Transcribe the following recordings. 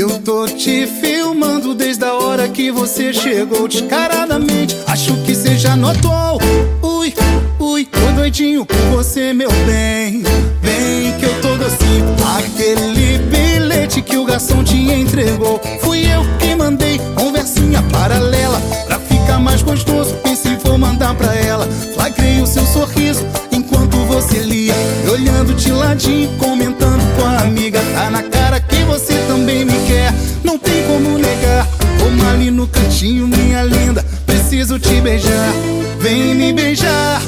Eu tô te filmando desde a hora que você chegou descaradamente. Acho que você já notou. Ui, ui, tô doidinho por você, meu bem. Vem que eu tô docinho. Aquele bilhete que o garçom te entregou. Fui eu que mandei conversinha paralela. Pra ficar mais gostoso, pensei vou mandar pra ela. Flagrei o seu sorriso enquanto você lia. Olhando de ladinho, comentando no cantinho, minha linda. Preciso te beijar. Vem me beijar.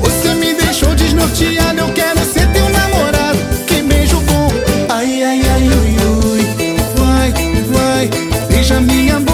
Você me deixou desnorteado. Eu quero ser teu namorado. Que beijo bom. Ai, ai, ai, ui, ui. Vai, vai. Beija minha boca,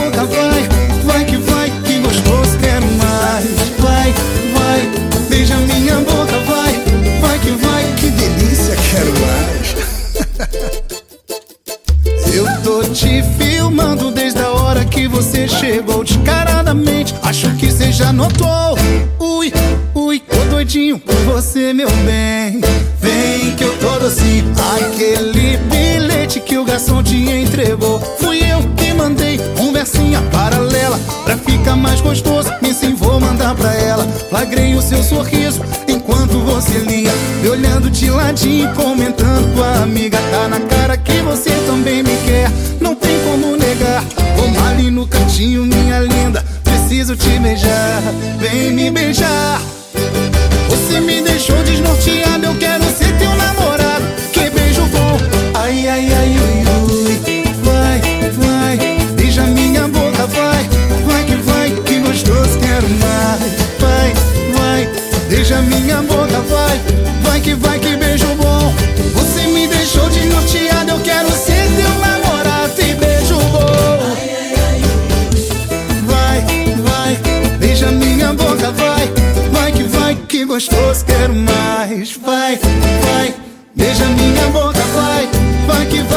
chegou descaradamente. Acho que você já notou. Ui, ui, tô doidinho por você, meu bem. Vem que eu tô docinho. Aquele bilhete que o garçom te entregou. Fui eu que mandei conversinha paralela. Pra ficar mais gostoso, me sim vou mandar pra ela. Flagrei o seu sorriso enquanto você lia. Me olhando de ladinho, comentando com a amiga. Cantinho, minha linda. Preciso te beijar. Vem me beijar. Você me deixou desnorteado. quero mais. Vai, vai, beija minha boca, vai, vai que.